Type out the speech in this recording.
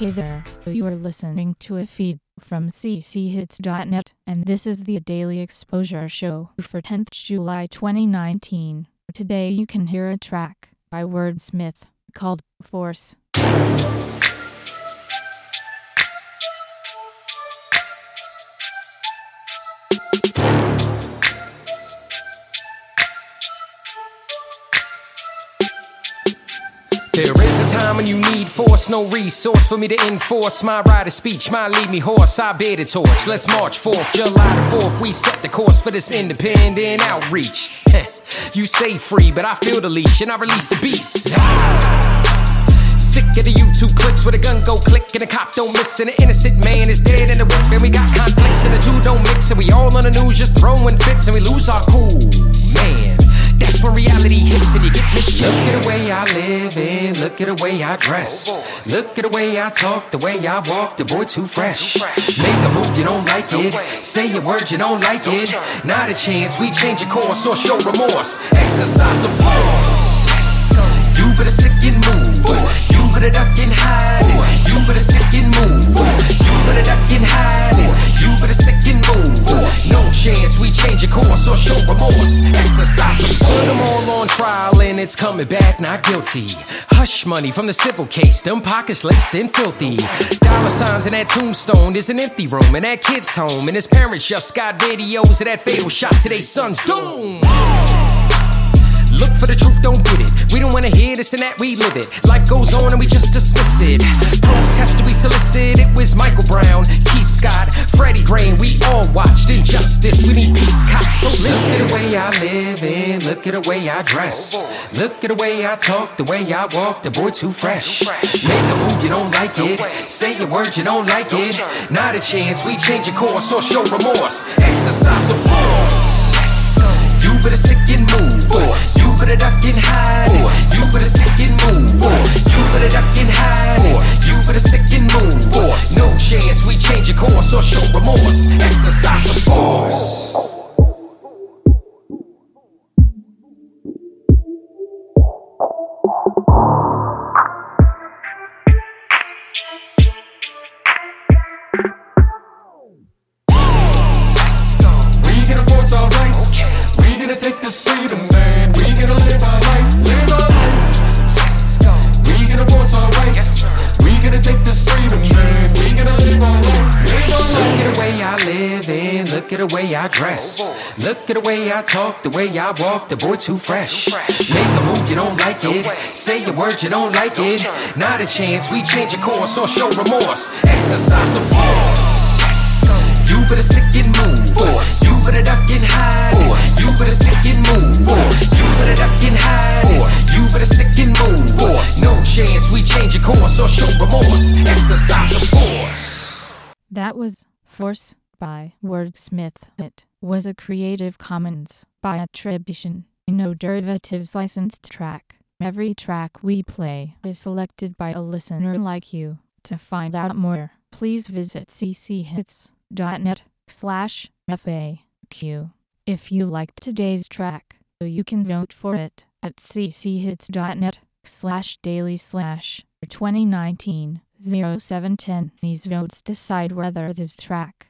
Hey there, you are listening to a feed from cchits.net, and this is the Daily Exposure Show for 10th July 2019. Today you can hear a track by Wordsmith called Force. Time when you need force, no resource for me to enforce my of speech. my lead me horse, I bear the torch. Let's march forth, July the 4th. We set the course for this independent outreach. you say free, but I feel the leash and I release the beast. Sick of the YouTube clips where the gun go click and the cop don't miss and the innocent man is dead in the whip and we got conflicts and the two don't mix and we all on the news just throwing fits and we lose our cool. Man, that's when reality hits and you get mischief. Look look at the way I dress. Look at the way I talk, the way I walk, the boy too fresh. Make a move, you don't like it. Say a word, you don't like it. Not a chance, we change your course or show remorse. Exercise of force. You better stick and move. You better duck and hide. You better stick and move. You better duck and hide. You better stick and move. No chance we change your course or show remorse. Exercise coming back not guilty. Hush money from the civil case. Them pockets laced and filthy. Dollar signs in that tombstone. There's an empty room in that kid's home. And his parents just got videos of that fatal shot to their son's doom. Look for the truth, don't get it. We don't wanna hear this and that, we live it. Life goes on and we just dismiss it. Protest we solicit, it was Michael Brown, Keith Scott, Freddie Gray. We all watched injustice. We need. Look at the way I live and look at the way I dress. Look at the way I talk, the way I walk. The boy too fresh. Make a move, you don't like it. Say your words, you don't like it. Not a chance, we change your course or show remorse. Exercise of force. You better stick and move. You better duck and hide. You better stick and move. You better duck and hide. You better stick and move. No chance we change your course or show remorse. Look at the way I dress. Look at the way I talk, the way I walk. The boy too fresh. Make a move, you don't like it. Say a word, you don't like it. Not a chance, we change your course or show remorse. Exercise of force. You better stick and move. You better duck and hide. You better stick and move. You better duck and hide. You better stick and move. No chance we change your course or show remorse. Exercise of force. That was Force by Wordsmith. It was a Creative Commons by attribution, no derivatives licensed track. Every track we play is selected by a listener like you. To find out more, please visit cchits.net slash FAQ. If you liked today's track, you can vote for it at cchits.net slash daily slash 2019 0710. These votes decide whether this track